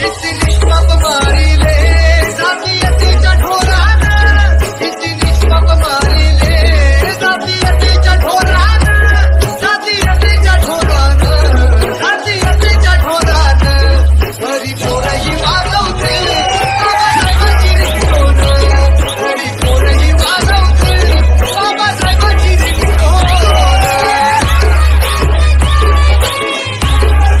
It's in the-